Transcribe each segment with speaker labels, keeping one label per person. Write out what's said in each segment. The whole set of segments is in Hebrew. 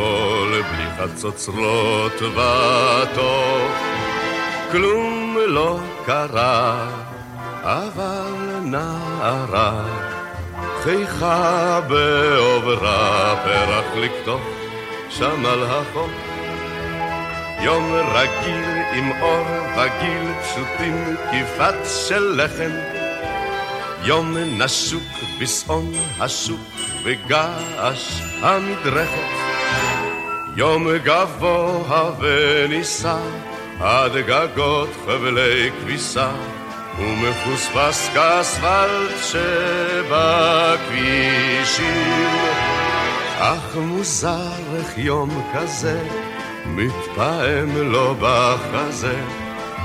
Speaker 1: ומחול, בלי חצוצרות וטוב. כלום לא קרה, אבל נערה, חייכה בעוברה, פרח לקטוף שם על החוף. יום רגיל עם אור וגיל פשוטים, כיפת של לחם. יום נשוק בשעון השוק וגעש המדרכת. יום גבוה ונישא עד גגות חבלי כביסה ומחוספס כאספלט שבכבישים. אך מוזר איך יום כזה מתפעם לו בחזה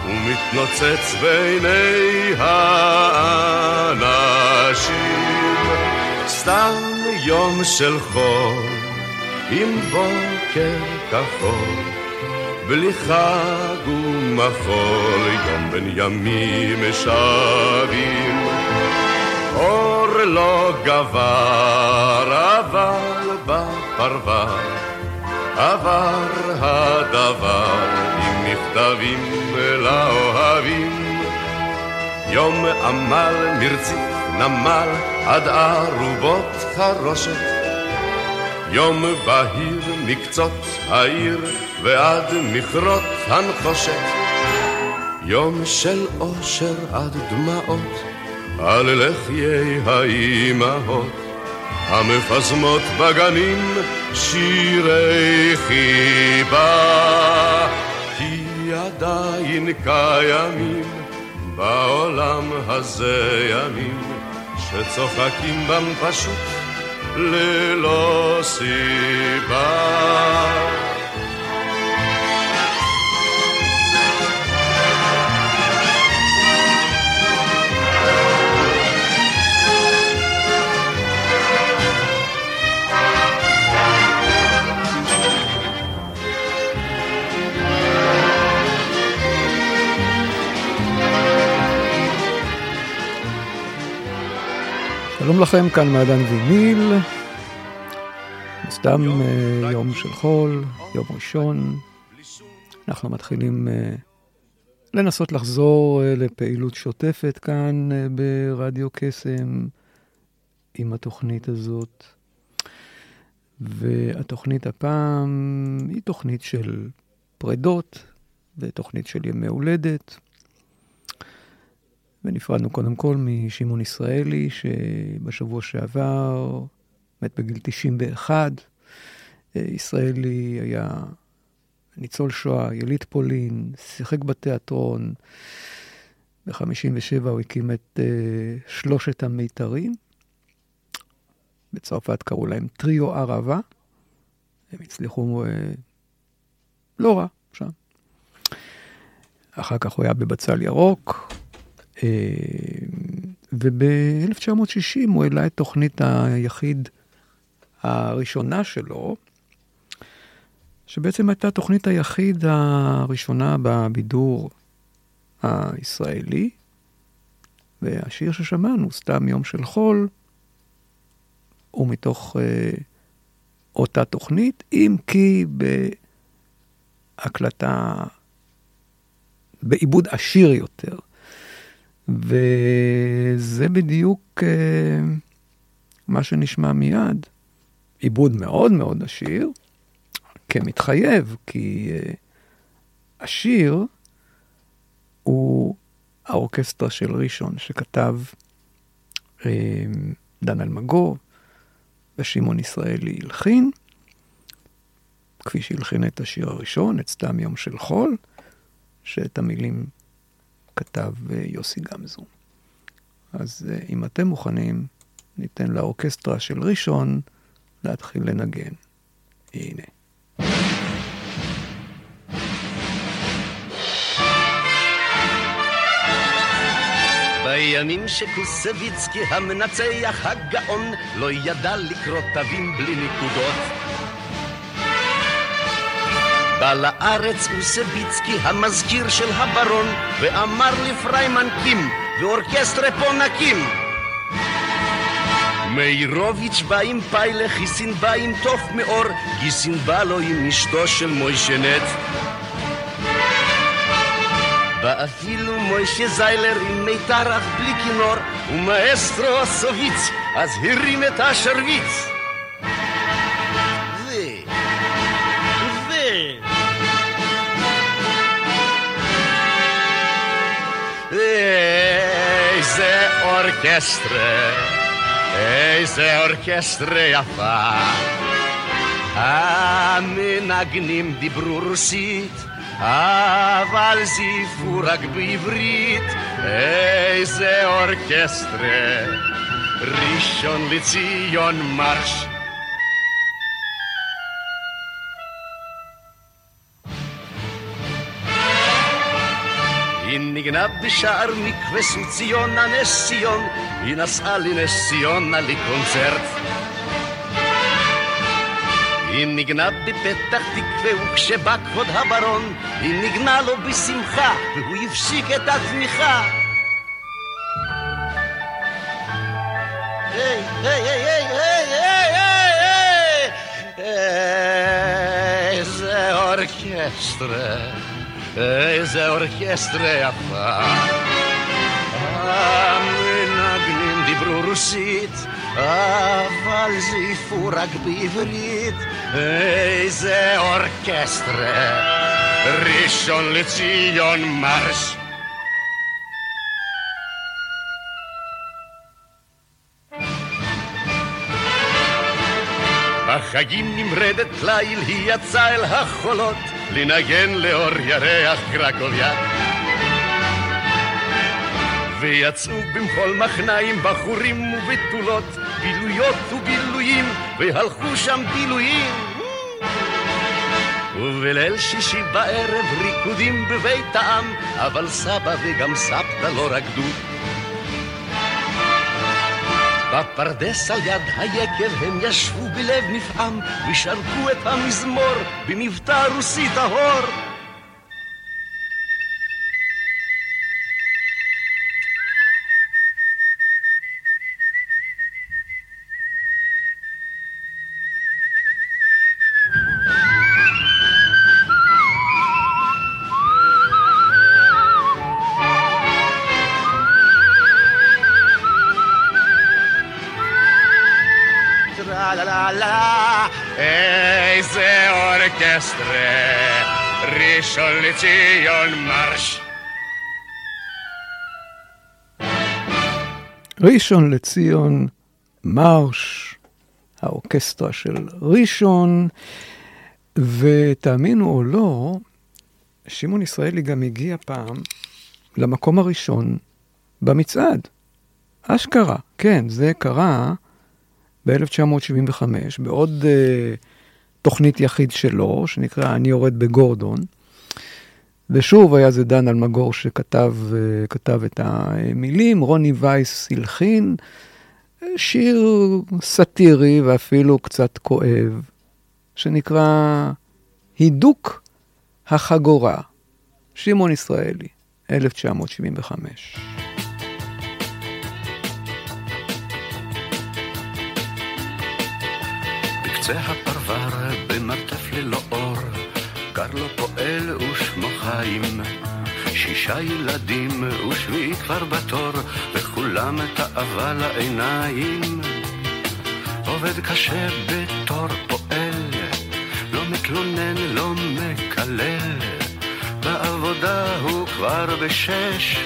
Speaker 1: ומתנוצץ בעיני האנשים. סתם יום של חול עם בוקר כחול בלי חג ומחול יום בין ימים שבים אור לא גבר אבל בפרבר עבר הדבר עם מכתבים לאוהבים. יום עמל מרציף נמל עד ארובות חרושת. יום בהיר מקצות העיר ועד מכרות הנחושת. יום של אושר עד דמעות על לחיי האימהות. המפזמות בגנים שירי חיבה, כי עדיין קיימים בעולם הזה ימים שצוחקים בם פשוט les lois si bas.
Speaker 2: שלום לכם, כאן מעדן ויניל. סתם יום, uh, יום של חול, יום ראשון. אנחנו מתחילים uh, לנסות לחזור uh, לפעילות שוטפת כאן uh, ברדיו קסם עם התוכנית הזאת. והתוכנית הפעם היא תוכנית של פרדות ותוכנית של ימי הולדת. ונפרדנו קודם כל משמעון ישראלי, שבשבוע שעבר מת בגיל 91. אה, ישראלי היה ניצול שואה, יליד פולין, שיחק בתיאטרון. ב-57' הוא הקים את uh, שלושת המיתרים. בצרפת קראו להם טריו ערבה. הם הצליחו uh, לא רע שם. אחר כך הוא היה בבצל ירוק, וב-1960 הוא העלה את תוכנית היחיד הראשונה שלו, שבעצם הייתה תוכנית היחיד הראשונה בבידור הישראלי, והשיר ששמענו, סתם יום של חול, הוא מתוך uh, אותה תוכנית, אם כי בהקלטה, בעיבוד עשיר יותר. וזה בדיוק uh, מה שנשמע מיד. עיבוד מאוד מאוד עשיר, כמתחייב, כי uh, השיר הוא האורקסטרה של ראשון שכתב uh, דן אלמגור, ושמעון ישראלי הלחין, כפי שהלחין את השיר הראשון, את סתם יום של חול, שאת המילים כתב אה, יוסי גמזו. אז אה, אם אתם מוכנים, ניתן לאורקסטרה של ראשון להתחיל לנגן. הנה.
Speaker 3: בימים שקוסביצקי המנצח הגאון לא ידע לקרוא תווים בלי נקודות בא לארץ קוסביצקי המזכיר של הברון ואמר לפריימן קים ואורקסטרה פה נקים מאירוביץ' בא עם פיילה, חיסין בא עם תוף מאור, גיסין בא לו עם אשתו של מוישנט. בא אפילו מוישה זיילר עם מיתר אך בלי כינור, ומאסטרו הסוביץ, אז הרים את השרביץ. orchestre Eise orchestre affa Amen agnim di a valsi furag bivrit Eise orchestre Rishon litzion marsch ניגנה בשער מקווה סוציונה נס ציון, היא נסעה לנס ציונה לקונצרט. היא ניגנה בפתח תקווה וכשבא כבוד הברון היא ניגנה לו בשמחה והוא הפסיק את התמיכה היי, היי, היי, היי, היי, היי, orchestre is orchestre αυτά Amen aglim di brurusit avalzi furag bivrit is orchestre Rishon Lezion Marsh בחגים נמרדת ליל היא יצאה אל החולות לנגן לאור ירח קרקוביה ויצאו במחול מחניים בחורים ובתולות בילויות ובילויים והלכו שם בילויים ובליל שישי בערב ריקודים בבית העם אבל סבא וגם סבתא לא רקדו בפרדס על יד היקב הם ישבו בלב נפעם ושרקו את המזמור במבטא רוסי טהור לציון מרש.
Speaker 2: ראשון לציון מרש, האורקסטרה של ראשון, ותאמינו או לא, שמעון ישראלי גם הגיע פעם למקום הראשון במצעד. אשכרה, כן, זה קרה ב-1975, בעוד uh, תוכנית יחיד שלו, שנקרא אני יורד בגורדון. ושוב היה זה דן אלמגור שכתב uh, את המילים, רוני וייס הלחין, שיר סאטירי ואפילו קצת כואב, שנקרא הידוק החגורה, שמעון ישראלי, 1975.
Speaker 4: בקצה ושמו חיים. שישה ילדים ושביעי כבר בתור, וכולם תאווה לעיניים. עובד קשה בתור פועל, לא מתלונן, לא מקלל. בעבודה הוא כבר בשש,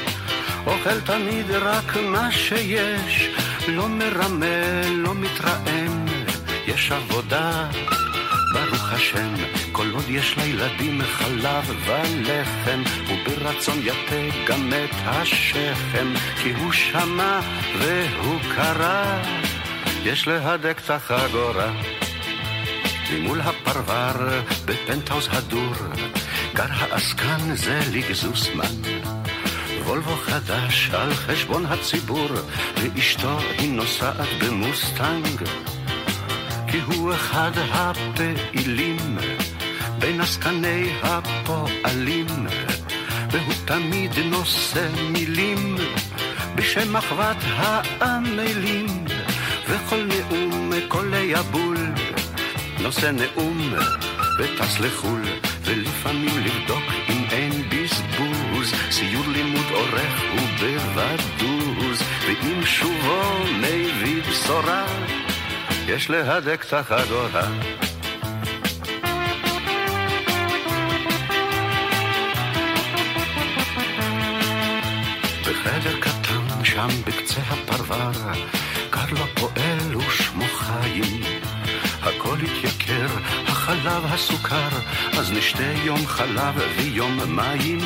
Speaker 4: אוכל תמיד רק מה שיש, לא מרמה, לא מתרעם. יש עבודה, ברוך השם, כל עוד יש לילדים חלב ולחם, וברצון יתה גם את השכם, כי הוא שמע והוא קרא, יש להדק את החגורה. ממול הפרבר בפנטהאוז הדור, גר העסקן זה לגזוסמן. וולבו חדש על חשבון הציבור, ואשתו היא נוסעת במוסטנג. כי הוא אחד הפעילים בין עסקני הפועלים, והוא תמיד נושא מילים בשם אחוות העמלים, וכל נאום קולי הבול נושא נאום וטס לחו"ל, ולפעמים לבדוק אם אין בזבוז, סיור לימוד עורך ובבדוז, ואם שובו מביא בשורה, יש להדק את החגורה. בחדר קטן שם בקצה הפרבר, גר לו פועל ושמו חיים. הכל התייקר, החלב, הסוכר, אז נשתה יום חלב ויום מים.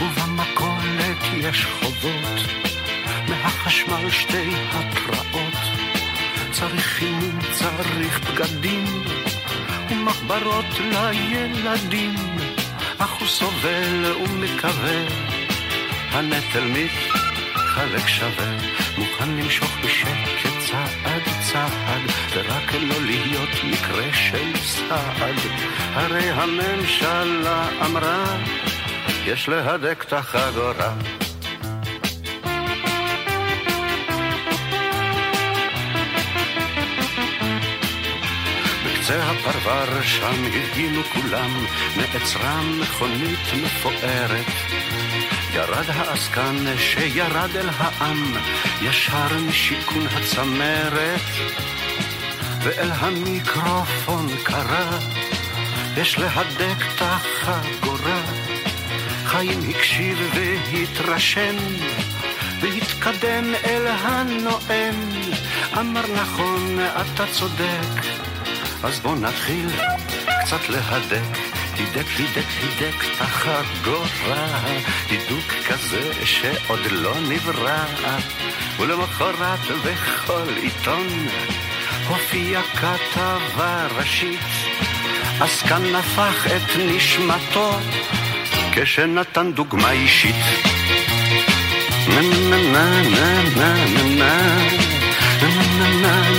Speaker 4: ובמכולת יש חובות, מהחשמל שתי התראות. צריך חימום, צריך בגדים, ומחברות לילדים. אך הוא סובל ומקווה, הנטל מתחלק שווה, מוכן למשוך בשקט צעד צעד, ורק לא להיות מקרה של סעד. הרי הממשלה אמרה, יש להדק את החגורה. בקצה הפרבר שם הפגינו כולם, נעצרה מכונית מפוארת. ירד העסקן שירד אל העם, ישר משיכון הצמרת, ואל המיקרופון קרא, יש להדק את החגורה. חיים הקשיב והתרשם, והתקדם אל הנואם, אמר נכון, אתה צודק, אז בוא נתחיל קצת להדק. הידק, הידק, הידק את החגורה, הידוק כזה שעוד לא נברא. ולמחרת בכל עיתון הופיע כתבה ראשית, עסקן הפך את נשמתו כשנתן דוגמה אישית. נה נה נה נה נה נה נה נה נה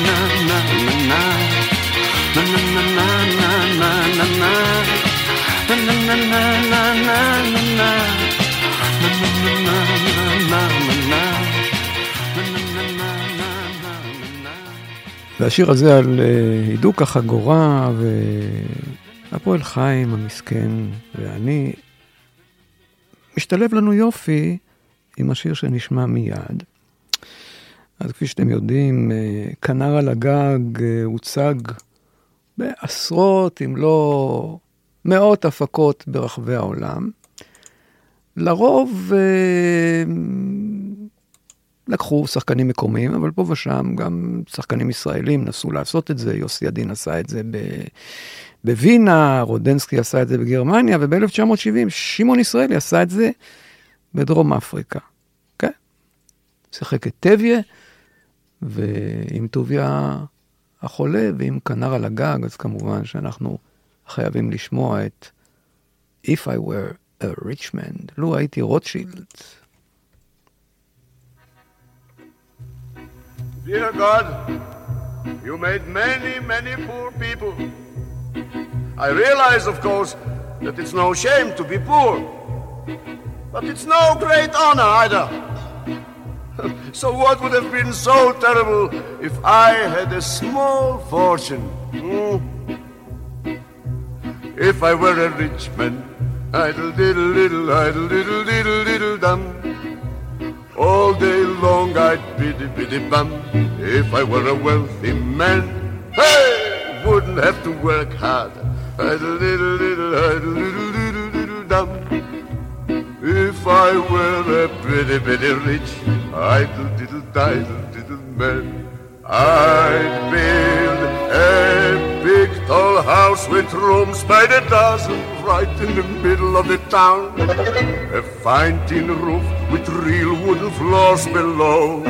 Speaker 2: והשיר הזה על הידוק החגורה והפועל חיים המסכן ואני משתלב לנו יופי עם השיר שנשמע מיד. אז כפי שאתם יודעים, כנר על הגג הוצג בעשרות, אם לא מאות הפקות ברחבי העולם. לרוב אה, לקחו שחקנים מקומיים, אבל פה ושם גם שחקנים ישראלים נסו לעשות את זה, יוסי ידין עשה את זה. בווינה, רודנסקי עשה את זה בגרמניה, וב-1970 שמעון ישראלי עשה את זה בדרום אפריקה. כן? שיחק את טביה, ועם טוביה החולה ועם כנר על הגג, אז כמובן שאנחנו חייבים לשמוע את If I were a rich man, לו הייתי רוטשילד.
Speaker 1: Dear God, you made many, many poor people. I realize, of course, that it's no shame to be poor. But it's no great honor either. so what would have been so terrible if I had a small fortune? Hmm? If I were a rich man, idle diddle diddle, idle diddle diddle diddle dum. All day long I'd biddy biddy bum. If I were a wealthy man, hey, wouldn't have to work hard. Idle diddle diddle, idle diddle diddle diddle dum. If I were a pretty pretty rich, idle diddle diddle diddle man, I'd build A big tall house with rooms by the dozen right in the middle of the town. A fine tin roof with real wooden floors below.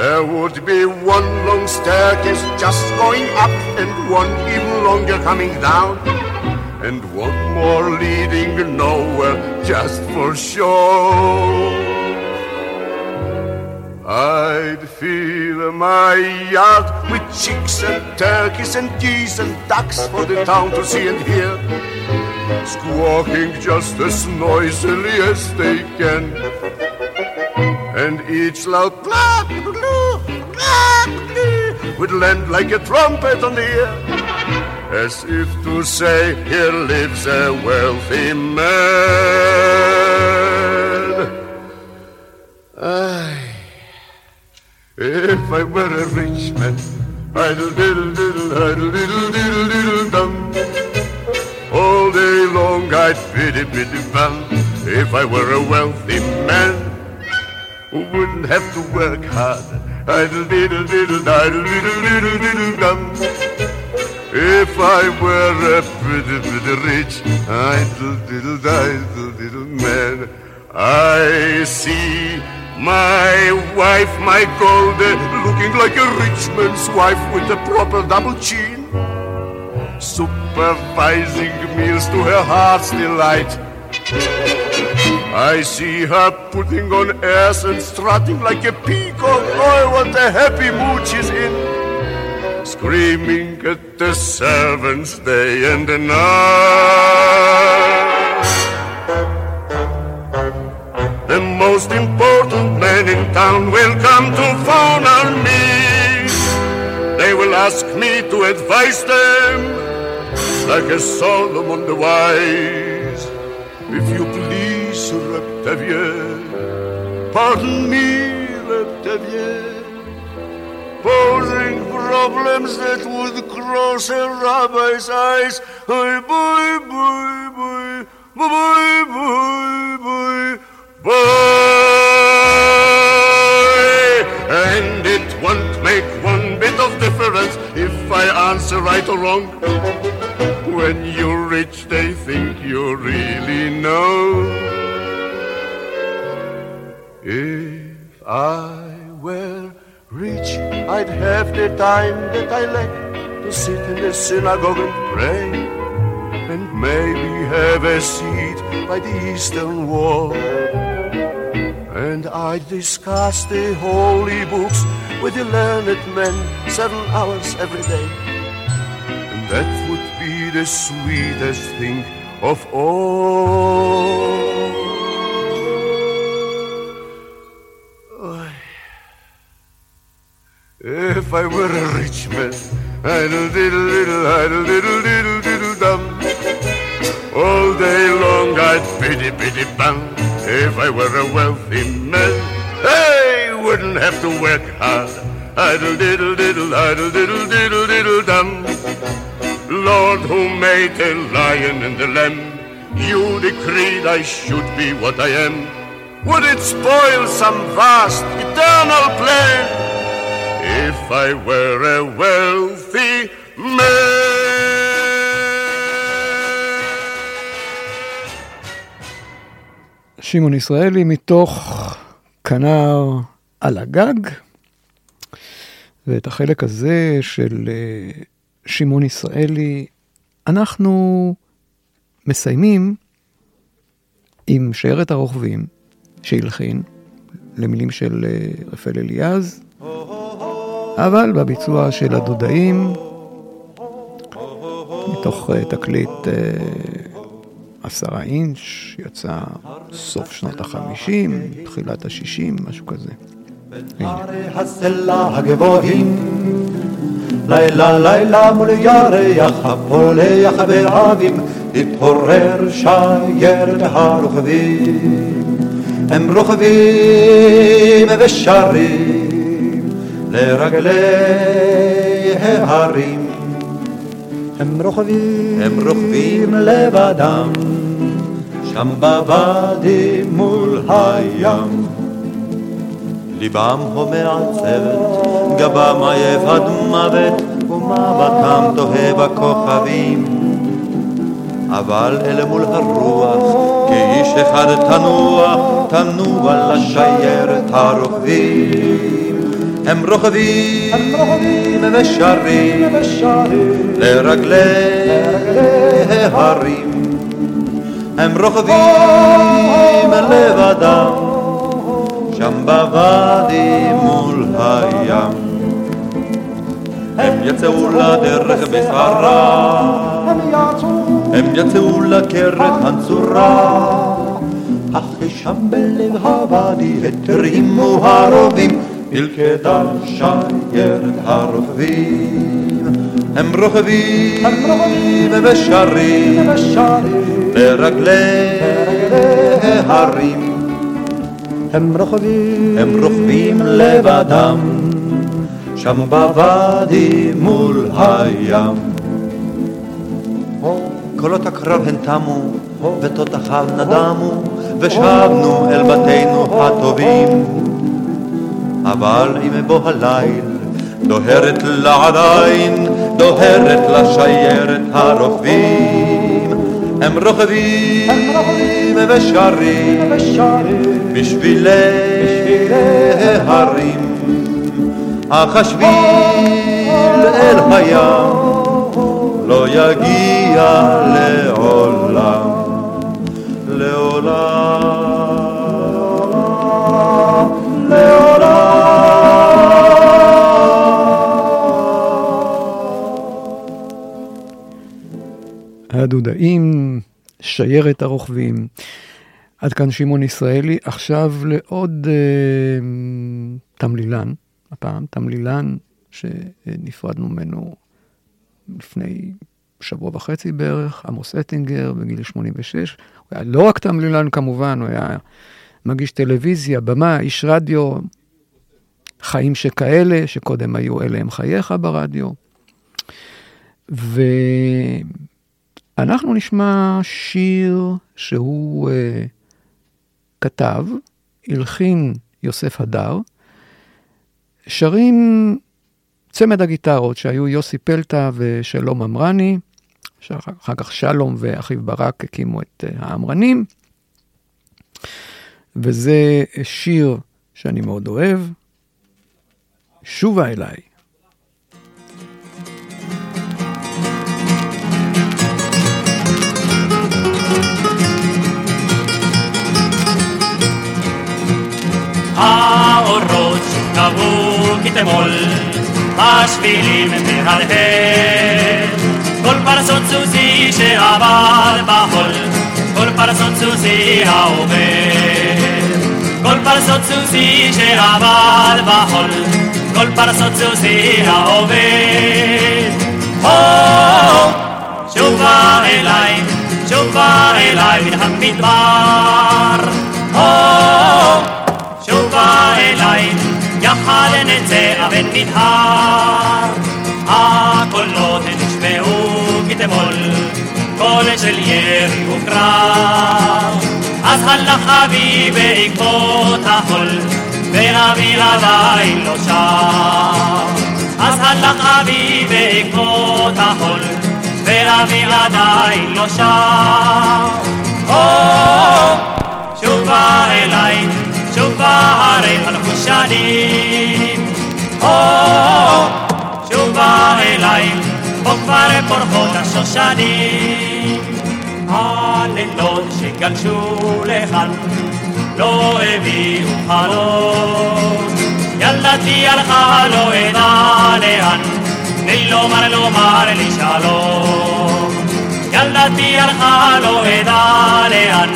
Speaker 1: There would be one long staircase just going up and one even longer coming down. And one more leading nowhere just for show. I'd fill my yard with chicks and turkeys and geese and ducks for the town to see and hear. Squawking just as noisily as they can. And each loud clap would land like a trumpet on the ear. As if to say, here lives a wealthy man. Aye. If I were a rich man, I'd diddle diddle, I'd diddle diddle diddle dum. All day long I'd biddy biddy bum. If I were a wealthy man, who wouldn't have to work hard, I'd diddle diddle, I'd diddle diddle diddle dum. If I were a pretty pretty rich, idle diddle diddle diddle man, I see my wife, my gold, looking like a rich man's wife with a proper double chin. Supervising meals to her heart's delight. I see her putting on airs and strutting like a peacock. Oh, what a happy mood she's in. Screaming at the servants day and night. The most important men in town will come to phone on me. They will ask me to advise them like a Solomon the wise. If you please, Sir Octavien, pardon me, Octavien, posing problems that would cross a rabbi's eyes. Boy, boy, boy, boy, boy, boy, boy, boy. And it won't make one bit of difference if I answer right or wrong. When you're rich, they think you really know. If I were rich, I'd have the time that I lack to sit in the synagogue and pray, and maybe have a seat by the eastern wall. And I'd discuss the holy books with the learned men seven hours every day. And that would be the sweetest thing of all. If I were a rich man, idle diddle diddle, idle diddle diddle diddle dum. All day long I'd biddy biddy bum. If I were a wealthy man, I wouldn't have to work hard. Idle diddle diddle, idle diddle diddle diddle dum. Lord who made the lion and the lamb, you decreed I should be what I am. Would it spoil some vast eternal plan? if I were a wealthy man.
Speaker 2: שמעון ישראלי מתוך כנר על הגג, ואת החלק הזה של אה, שמעון ישראלי אנחנו מסיימים עם שיירת הרוכבים שהלחין למילים של אה, רפאל אליעז. אבל בביצוע של הדודאים, מתוך uh, תקליט עשרה אינץ', יצא סוף שנות החמישים, תחילת השישים, משהו כזה.
Speaker 5: לילה לילה מול ירח הפולח בעבים, התעורר שיירת הרוכבים. הם רוכבים ושרים לרגלי ההרים. הם רוכבים, הם רוכבים לבדם, שם בוואדי מול הים. ליבם הומר על צוות, גבם עייף עד מוות, ומבטם תוהה בכוכבים. אבל אלה מול הרוח, כאיש אחד תנוח, תנוע לשיירת הרוכבים. הם רוכבים ושרים לרגלי ההרים. הם רוכבים לבדם, שם בוואדי מול הים. הם יצאו לדרך בסערה, הם יצאו לקרת הנצורה, אך שם בלב הוואדי התרימו הרובים, מלכדה שיירת הרוכבים. הם רוכבים ושרים לרגלי ההרים. הם רוכבים, הם רוכבים לבדם, שם בוואדי מול הים. קולות הקרב הן תמו, ותותחיו נדמו, ושבנו אל בתינו הטובים. אבל עם בוא הליל, דוהרת לה עדיין, דוהרת לשיירת הרוכבים. הם רוכבים ושרים בשבילי ההרים, אך השביל אל הים לא יגיע לעולם,
Speaker 2: הדודאים, שיירת הרוכבים. עד כאן שמעון ישראלי, עכשיו לעוד אה, תמלילן, הפעם תמלילן שנפרדנו ממנו לפני שבוע וחצי בערך, עמוס אטינגר בגיל 86. הוא היה לא רק תמלילן כמובן, הוא היה מגיש טלוויזיה, במה, איש רדיו, חיים שכאלה, שקודם היו אלה הם חייך ברדיו. ואנחנו נשמע שיר שהוא uh, כתב, הלחין יוסף הדר, שרים צמד הגיטרות שהיו יוסי פלטה ושלום אמרני, שאחר כך שלום ואחיו ברק הקימו את uh, האמרנים, וזה שיר שאני מאוד אוהב, שובה אליי.
Speaker 6: האורות שקבעו כתמול, השבילים מהדהד. כל פרסות סוסי שעבר בחול, כל פרסות סוסי העובר. כל פרסות סוסי שעבר בחול, כל פרסות סוסי העובר. שובה אליי, שובה אליי מן המדבר. שובה אליי, יחד נצא אבן נדהר. הקולות נשמעו כתמול, קול של ירי וקרב. אז הלך אבי בעקבות החול, ואבי עדיין לא שם. אז הלך אבי בעקבות החול, ואבי עדיין לא שם. שובה אליי, שובה הרי הלכו שנים. שובה אליי, פה כבר פורחות השושנים. הלילות שגלשו לכאן לא הביאו חלום. ילדתי הלכה לא אדע לאן, תני לומר לומר לי שלום. ילדתי הלכה לא אדע לאן,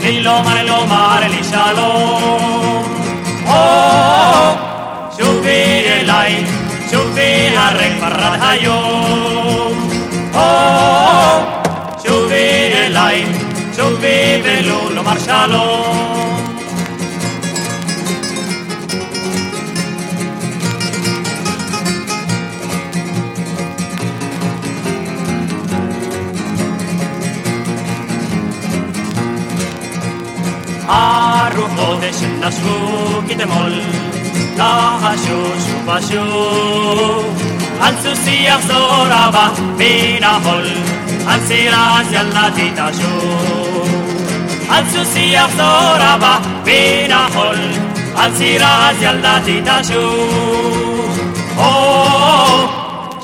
Speaker 6: תני לומר לומר לי שלום. שובי אליי, שובי הרי כבר עד היום. שובי אליי, שובי ולו לומר שלום. הרוחות שנשבו כתמול, לחשו שוב ושוב, על סוסי יחזור אבא מן החול, על סירה אז ילדתי תשוב. על סוסי יחזור אבא מן החול, על סירה אז ילדתי תשוב.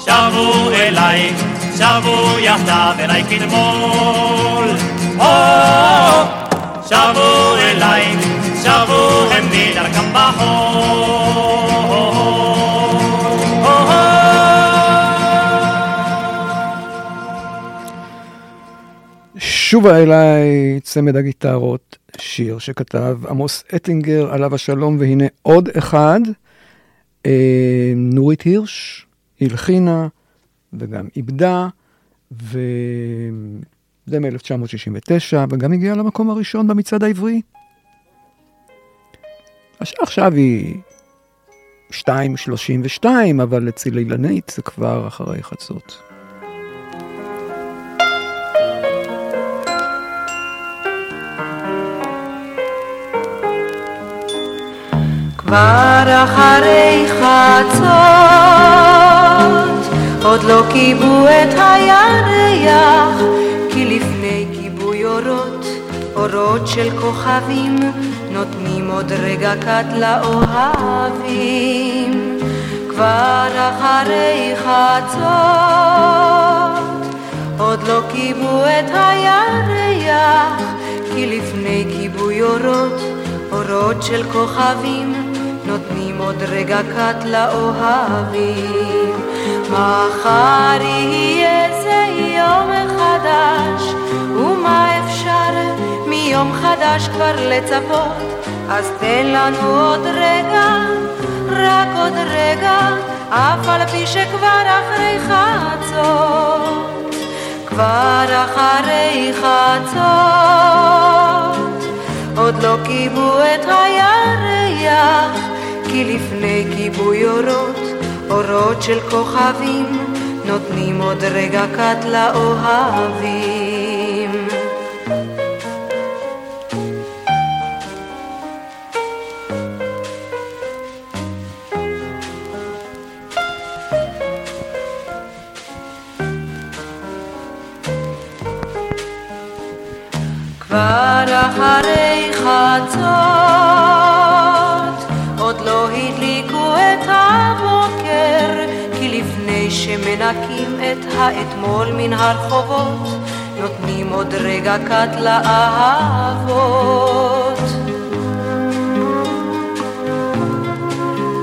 Speaker 6: שבו אליי, שבו יחדיו אליי כתמול. שבו אליי, שבו הם מדרכם בחול.
Speaker 2: שובה אליי צמד הגיטרות, שיר שכתב עמוס אטינגר עליו השלום, והנה עוד אחד, אה, נורית הירש, הלחינה וגם איבדה, וזה מ-1969, וגם הגיעה למקום הראשון במצעד העברי. עכשיו היא 2.32, אבל אצל אילנית זה כבר אחרי חצות.
Speaker 7: כבר אחרי חצות, עוד לא כיבו את הירח, אורות, של כוכבים, נותנים עוד רגע קט לאוהבים. כבר אחרי חצות, עוד לא כיבו את הירח, כי לפני כיבוי אורות, אורות של כוכבים, נותנים עוד רגע קט לאוהבים. מחר יהיה חדש כבר לצפות? אז תן לנו עוד רגע, רק עוד רגע, אף על פי שכבר אחרי חצות, כבר אחרי חצות, עוד לא כיבו את הירח. כי לפני כיבוי אורות, אורות של כוכבים, נותנים עוד רגע קט לאוהבים. כבר אחרי חצות לא הדליקו את הבוקר, כי לפני שמנקים את האתמול מן הרחובות, נותנים עוד רגע קט לאהבות.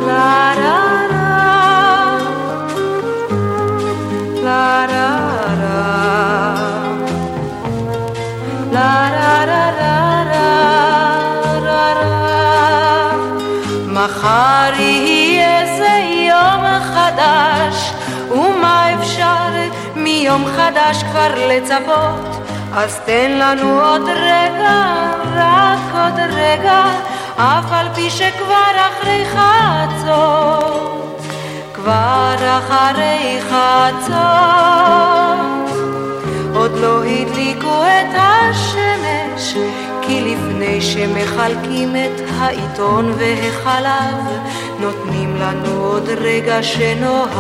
Speaker 7: לה לה לה, לה לה לה לה מחר יהיה זה יום חדש, ומה אפשר מיום חדש כבר לצפות? אז תן לנו עוד רגע, רק עוד רגע, אף על פי שכבר אחרי חצות, כבר אחרי חצות, עוד לא הדליקו את השמש. כי לפני שמחלקים את העיתון והחלב, נותנים לנו עוד רגע שנאהב.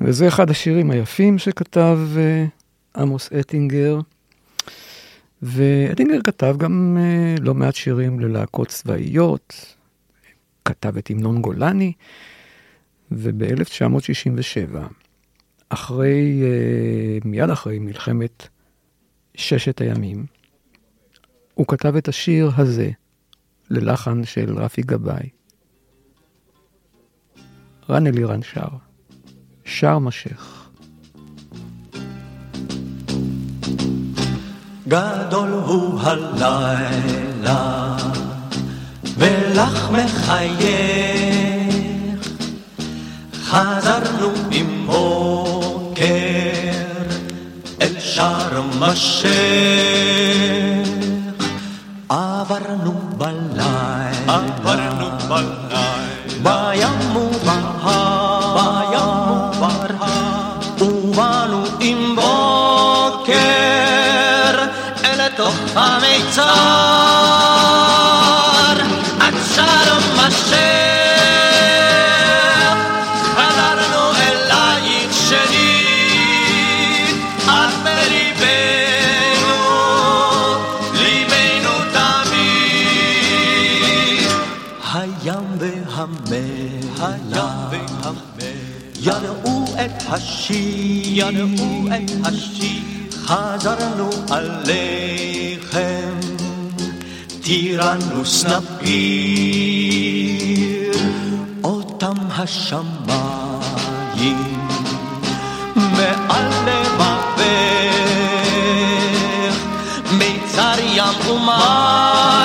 Speaker 2: וזה אחד השירים היפים שכתב uh, עמוס אטינגר. ואטינגר כתב גם uh, לא מעט שירים ללהקות צבאיות, כתב את המנון גולני, וב-1967, אחרי, אה, מיד אחרי מלחמת ששת הימים, הוא כתב את השיר הזה ללחן של רפי גבאי. רן אלירן שר, שר משך.
Speaker 8: גדול הוא הלילה, ולך מחייך. חזרנו מבוקר אל שארם א-שייח עברנו בלילה. עברנו בלילה
Speaker 9: המיצר, עד שלום אשר חזרנו אלייך שנית, את בליבנו, ליבנו תמיד. הים והמלח, ידעו את השיר, ידעו את השיר, חזרנו עליכם, טירנוס נפיר, אותם השמיים, מעל לבבך, מיצר ים ומים,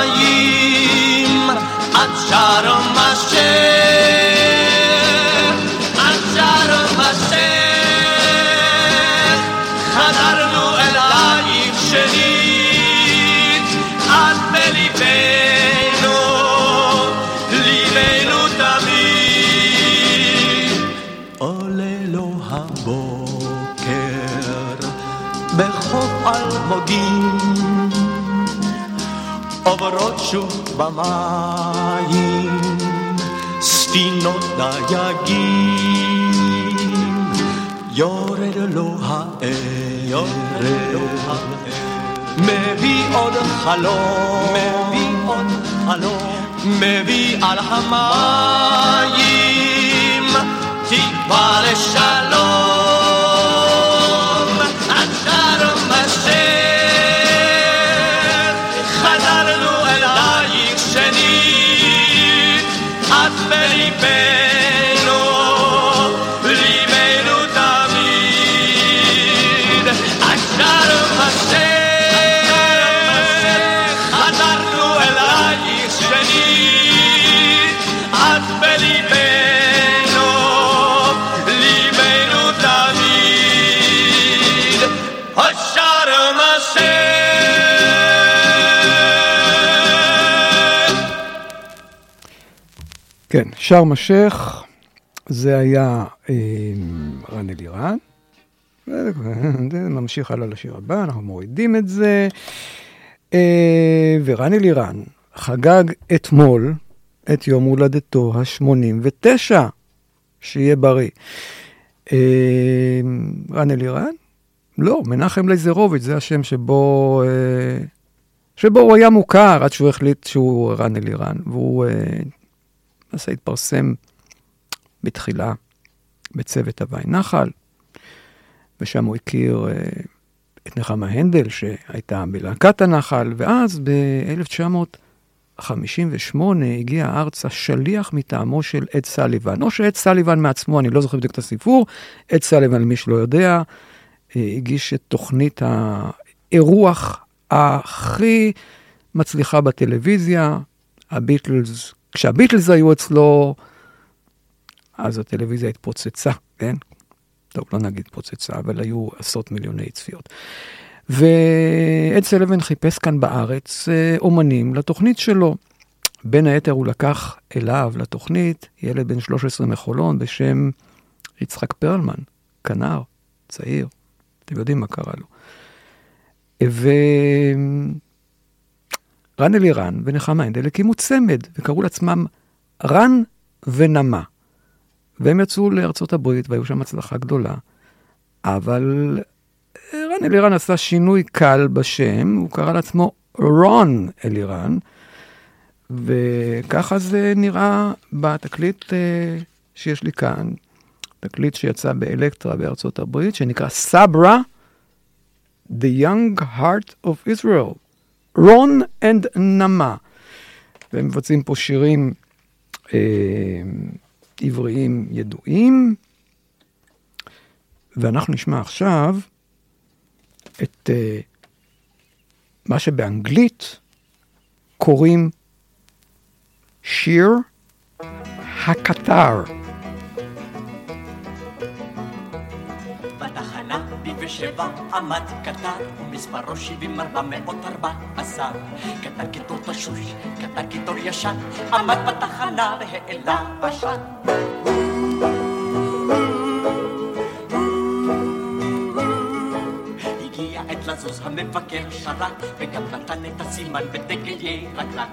Speaker 9: עוברות שוב במים, ספינות דייגים, יורד לו הערב, מביא עוד חלום, מביא עוד חלום, מביא על המים, תקווה לשלום,
Speaker 2: שארם א-שייח, זה היה אה, רן אלירן. זה ממשיך הלאה לשיר הבא, אנחנו מורידים את זה. אה, ורן אלירן חגג אתמול את יום הולדתו ה-89, שיהיה בריא. אה, רן אלירן? לא, מנחם לייזרוביץ', זה השם שבו, שבו הוא היה מוכר עד שהוא החליט שהוא רן אלירן, והוא למעשה התפרסם בתחילה בצוות הוואי נחל, ושם הוא הכיר אה, את נחמה הנדל, שהייתה בלהקת הנחל, ואז ב-1958 הגיע ארצה שליח מטעמו של אד סליבן, או שאד סליבן מעצמו, אני לא זוכר בדיוק את הסיפור, אד סליבן, למי שלא יודע, אה, הגיש את תוכנית האירוח הכי מצליחה בטלוויזיה, הביטלס, כשהביטלס היו אצלו, אז הטלוויזיה התפוצצה, כן? טוב, לא נגיד פוצצה, אבל היו עשרות מיליוני צפיות. ואד סלבן חיפש כאן בארץ אה, אומנים לתוכנית שלו. בין היתר הוא לקח אליו לתוכנית ילד בן 13 מחולון בשם יצחק פרלמן, כנר, צעיר, אתם יודעים מה קרה לו. ורן אלירן ונחמה הנדל הקימו צמד וקראו לעצמם רן ונמה. והם יצאו לארצות הברית והיו שם הצלחה גדולה. אבל רן אלירן עשה שינוי קל בשם, הוא קרא לעצמו רון אלירן, וככה זה נראה בתקליט אה, שיש לי כאן, תקליט שיצא באלקטרה בארצות הברית, שנקרא סברה, The Young Heart of Israel, רון and נמה. והם מבצעים פה שירים אה, עבריים ידועים, ואנחנו נשמע עכשיו את אה, מה שבאנגלית קוראים שיר הקטר.
Speaker 9: בתחנה בשבע עמד קטר, ומספרו שבעים ארבע מאות ארבע עשר. קטר קיטור תשוש, קטר קיטור ישן, עמד בתחנה והעלה בשן.
Speaker 8: לזוז המבקר שרק, וגם נתן את הסימן בדגל ירקרק.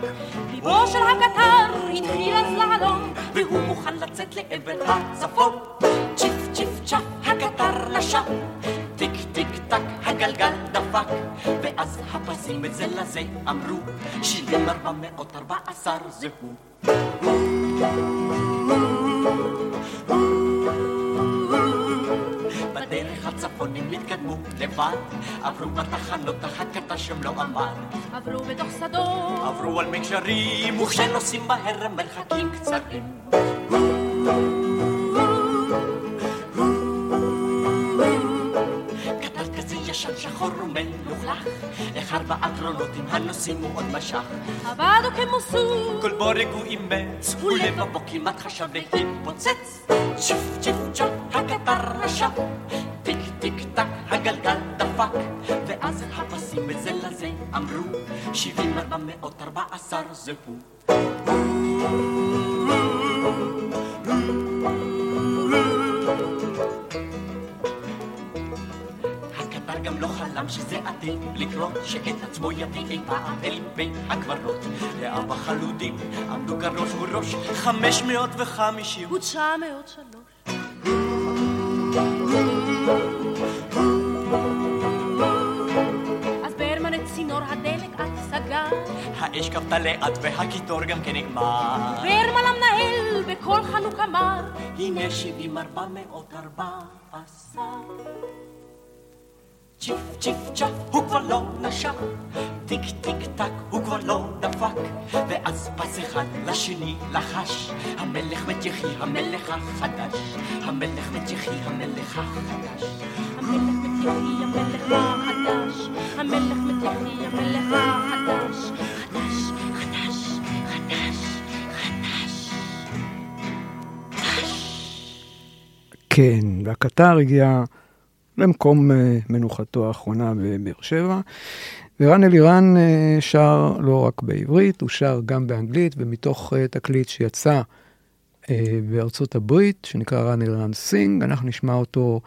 Speaker 10: ליבו של הקטר התחיל אז להלום,
Speaker 8: והוא מוכן לצאת לעבר הצפון. צ'יפ צ'יפ צ'אפ הקטר נשם, טיק טיק טק הגלגל דפק, ואז הפסים זה לזה אמרו, שבעים ארבע מאות ארבע עשר זה הוא. בדרך הצפונים התקדמו לבד, עברו בתחנות החכתה שם לא אמר.
Speaker 10: עברו בתוך שדות,
Speaker 8: עברו על מקשרים, וכשנוסעים בהר מרחקים קצרים. ישן שחור ומלוכלך, אחד באקרונוטים הנוסעים הוא עוד משך.
Speaker 10: עבד הוא כמו סוג,
Speaker 8: כל בורג הוא אימץ, ולבבו כמעט חשב להתפוצץ. צ'יפ צ'יפ צ'אפ הקטר נשק, טיק טיק טק הגלגל דפק, ואז הפסים בזה לזה אמרו, שבעים ארבע מאות ארבע עשר זה הוא. גם חלם שזה עתיד לקרות, שאת עצמו יביא אי פעם אל בין הקברות. לאבא חלודים עמדו ראש מול ראש, חמש מאות וחמישים.
Speaker 10: ותשע מאות שלוש. אז ברמן את צינור הדלק אט סגר,
Speaker 8: האש כבתה לאט והקיטור גם כן נגמר.
Speaker 10: ברמן המנהל בקול חנוק אמר,
Speaker 8: הנה שבעים ארבע מאות ארבע עשר. צ'יפ צ'יפ צ'אפ הוא כבר לא נשק, טיק טיק טק הוא כבר לא דפק, ואז פס אחד לשני לחש, המלך מת יחי המלך החדש, המלך מת יחי המלך החדש.
Speaker 10: המלך מתיחי המלך החדש, המלך מתיחי המלך החדש, חדש, חדש, חדש, חדש.
Speaker 2: כן, והקטר הגיע למקום אה, מנוחתו האחרונה בבאר שבע, ורן אלירן אה, שר לא רק בעברית, הוא שר גם באנגלית, ומתוך אה, תקליט שיצא בארצות הברית, שנקרא רן אלירן Sings, אנחנו נשמע אותו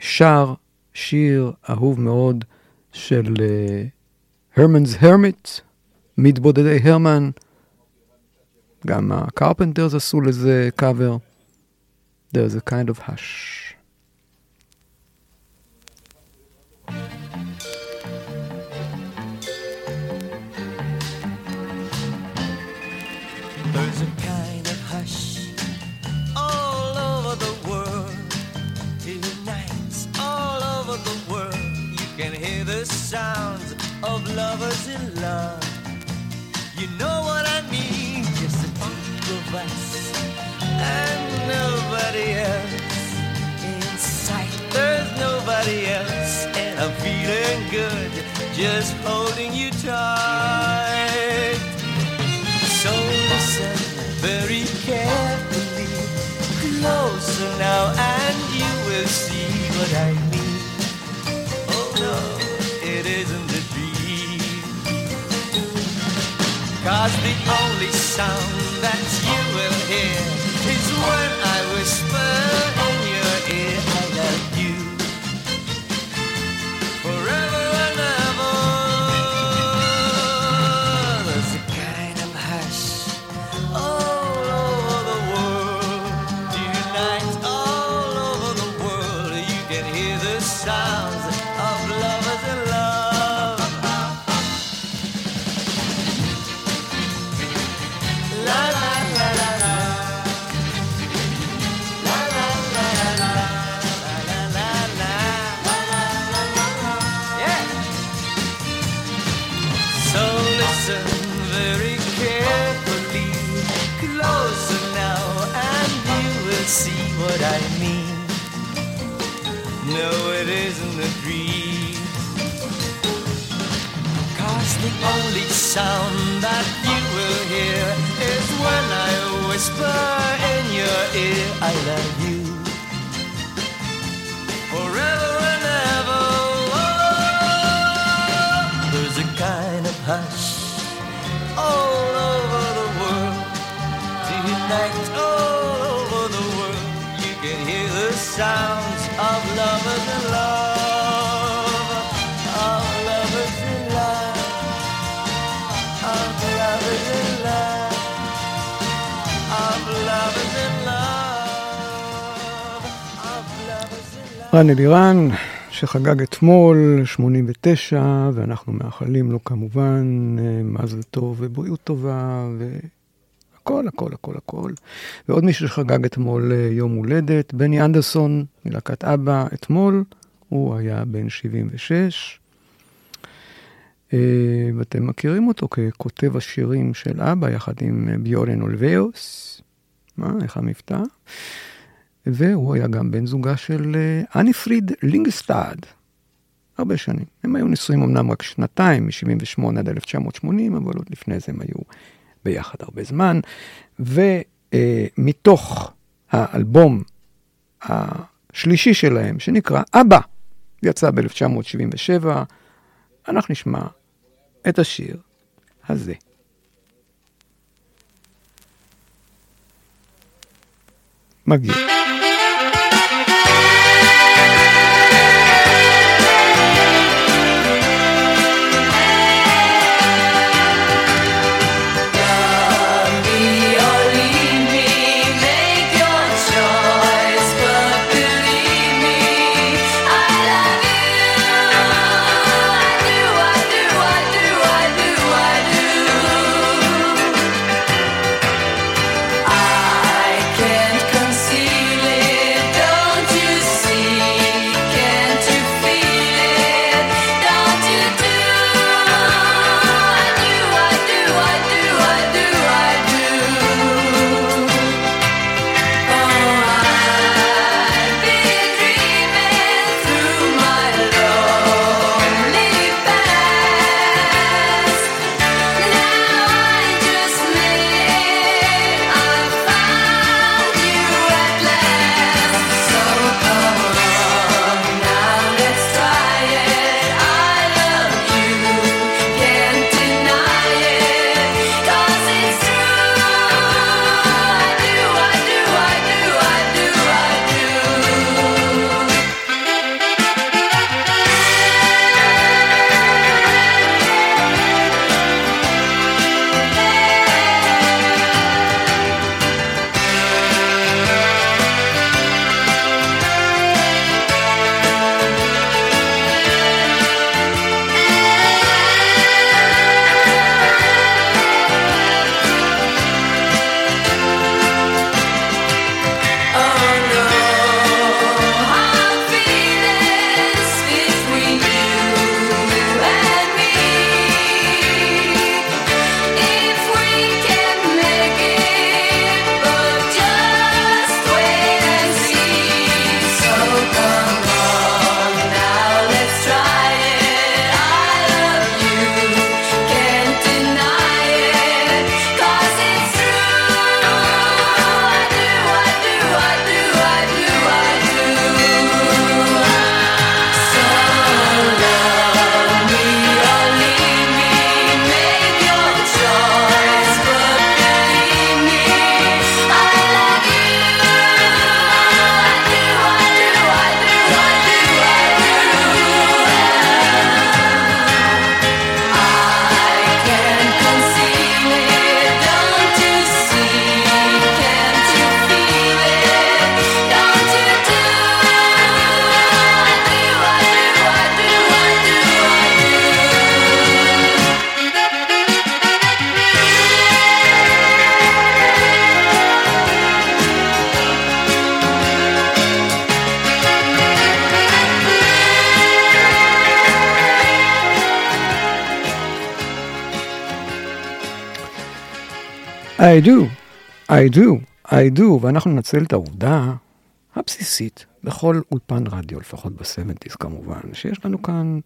Speaker 2: שר שיר אהוב מאוד של Herman's Hermits, מתבודדי הרמן, גם ה Carpenters עשו לזה קאבר. There's a kind of hush.
Speaker 9: Good just holding you tight. So listen very carefully, closer now, and you will see what I mean. Oh no, it isn't a dream. Cause the only sound that you will hear is when I whisper what I mean. No, it isn't a dream. Cause the only sound that you will hear is when I whisper in your ear, I love you. Forever and ever. Oh, there's a kind of hush all over the world. Tonight, the oh, sounds of lovers in love, of lovers in love, of lovers in love, of lovers in love, of lovers in love.
Speaker 11: רן אלירן, שחגג אתמול 89, ואנחנו מאחלים לו כמובן מזל טוב ובריאות טובה. ו... הכל, הכל, הכל. ועוד מישהו שחגג אתמול אה, יום הולדת, בני אנדרסון מלהקת אבא אתמול, הוא היה בן 76. אה, ואתם מכירים אותו ככותב השירים של אבא, יחד עם ביורן אולוויוס. מה, איך המבטא? והוא היה גם בן זוגה של אה, אני פריד לינגסטאד, הרבה שנים. הם היו נשואים אמנם רק שנתיים, מ-78 עד 1980, אבל עוד לפני זה הם היו ביחד הרבה זמן. ומתוך האלבום השלישי שלהם, שנקרא אבא, יצא ב-1977, אנחנו נשמע את השיר הזה. מגיע. I do, I do, I do, ואנחנו ננצל את העובדה הבסיסית בכל אולפן רדיו, לפחות ב-70's כמובן, שיש לנו כאן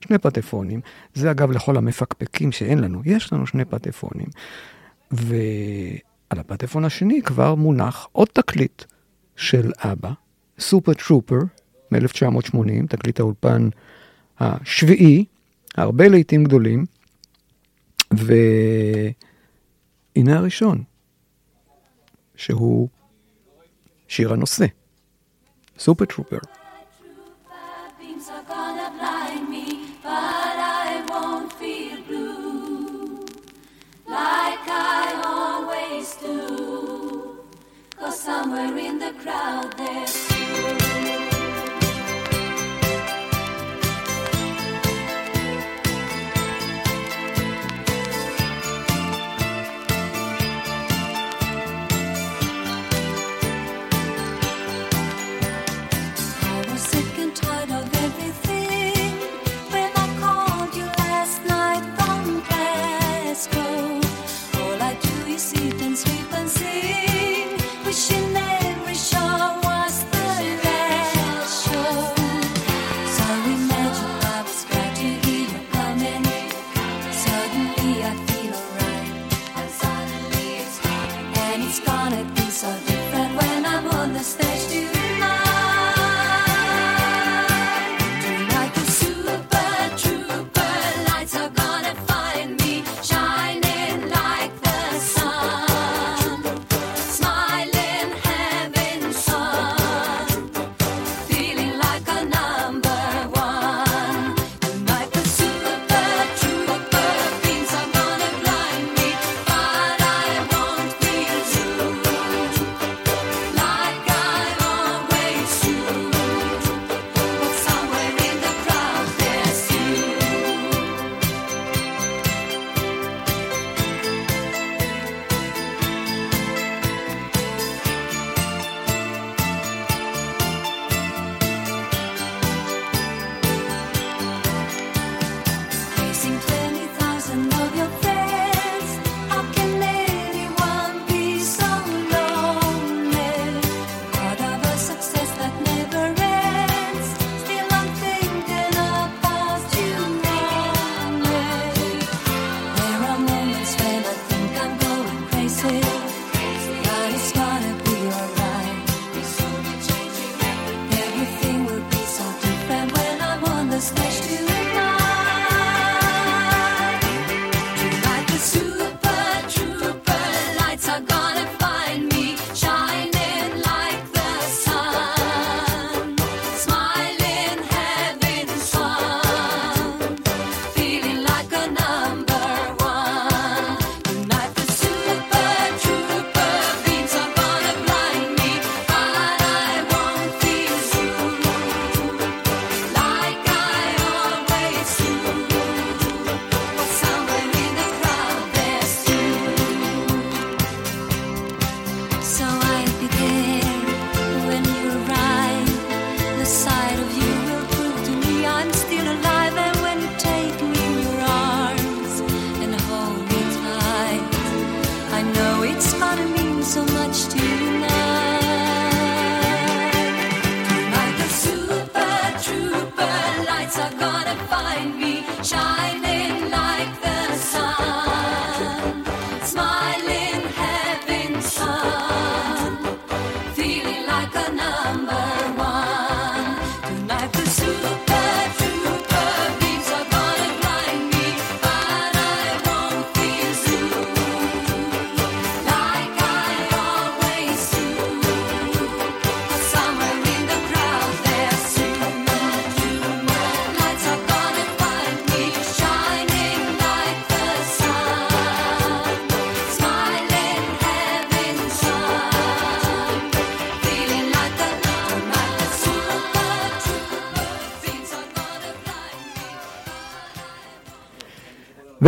Speaker 11: שני פטפונים. זה אגב לכל המפקפקים שאין לנו, יש לנו שני פטפונים. ועל הפטפון השני כבר מונח עוד תקליט של אבא, סופר טרופר מ-1980, תקליט האולפן השביעי, הרבה לעיתים גדולים, ו... הנה הראשון, שהוא שיר הנושא, סופר טרופר. Somewhere in the crowd there's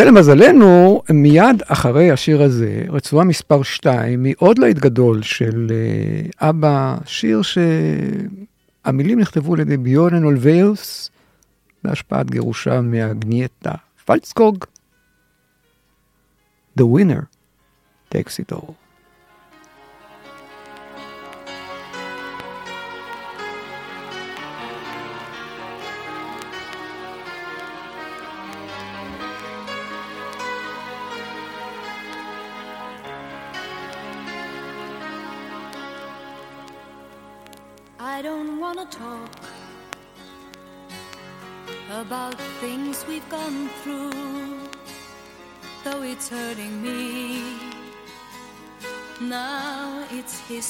Speaker 2: ולמזלנו, מיד אחרי השיר הזה, רצועה מספר 2 היא עוד להיט גדול של uh, אבא, שיר שהמילים נכתבו על ידי ביורן אולוויוס בהשפעת גירושה מהגנייטה פלצקוג. The winner takes it all.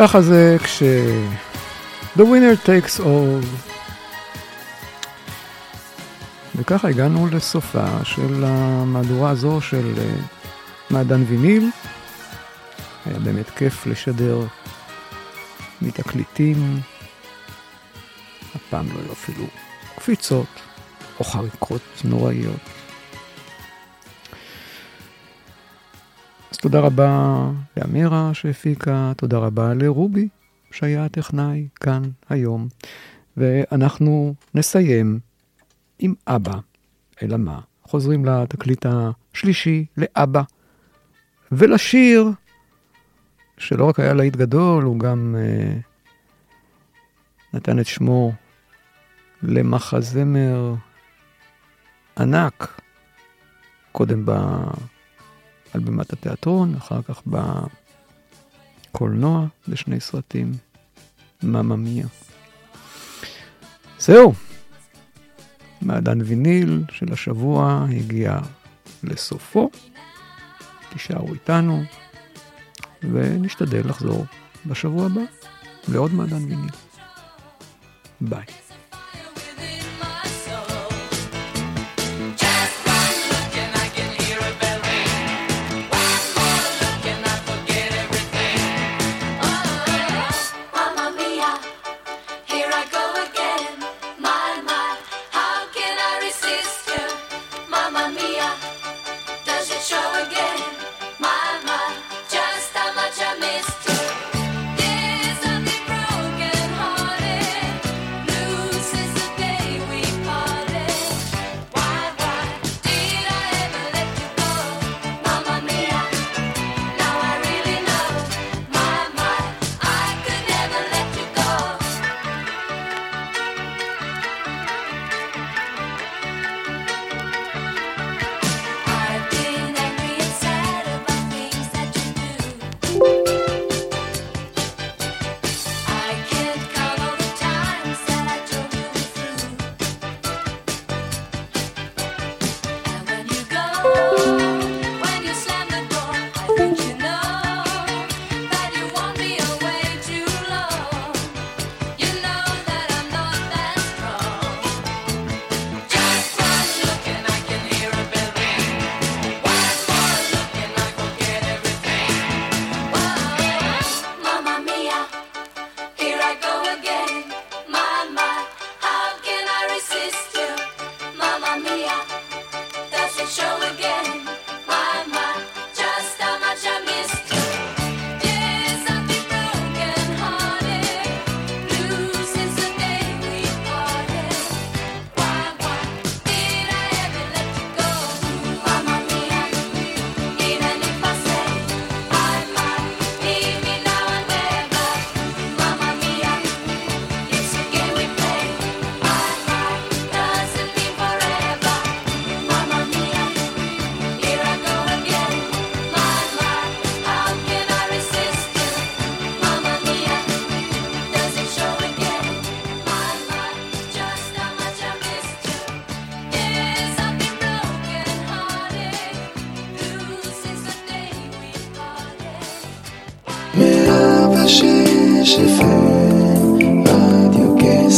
Speaker 11: ככה זה כש... The winner takes all. וככה הגענו לסופה של המהדורה הזו של אה, מעדן ויניל. היה באמת כיף לשדר מתקליטים. הפעם לא היו אפילו קפיצות או חריקות נוראיות. תודה רבה לאמירה שהפיקה, תודה רבה לרובי שהיה הטכנאי כאן היום. ואנחנו נסיים עם אבא. אלא מה? חוזרים לתקליט השלישי, לאבא. ולשיר, שלא רק היה להיט גדול, הוא גם אה, נתן את שמו למחזמר ענק, קודם ב... בא... על במת התיאטרון, אחר כך בקולנוע, בשני סרטים, מממיה. זהו, מעדן ויניל של השבוע הגיע לסופו. תישארו איתנו, ונשתדל לחזור בשבוע הבא לעוד מעדן ויניל. ביי.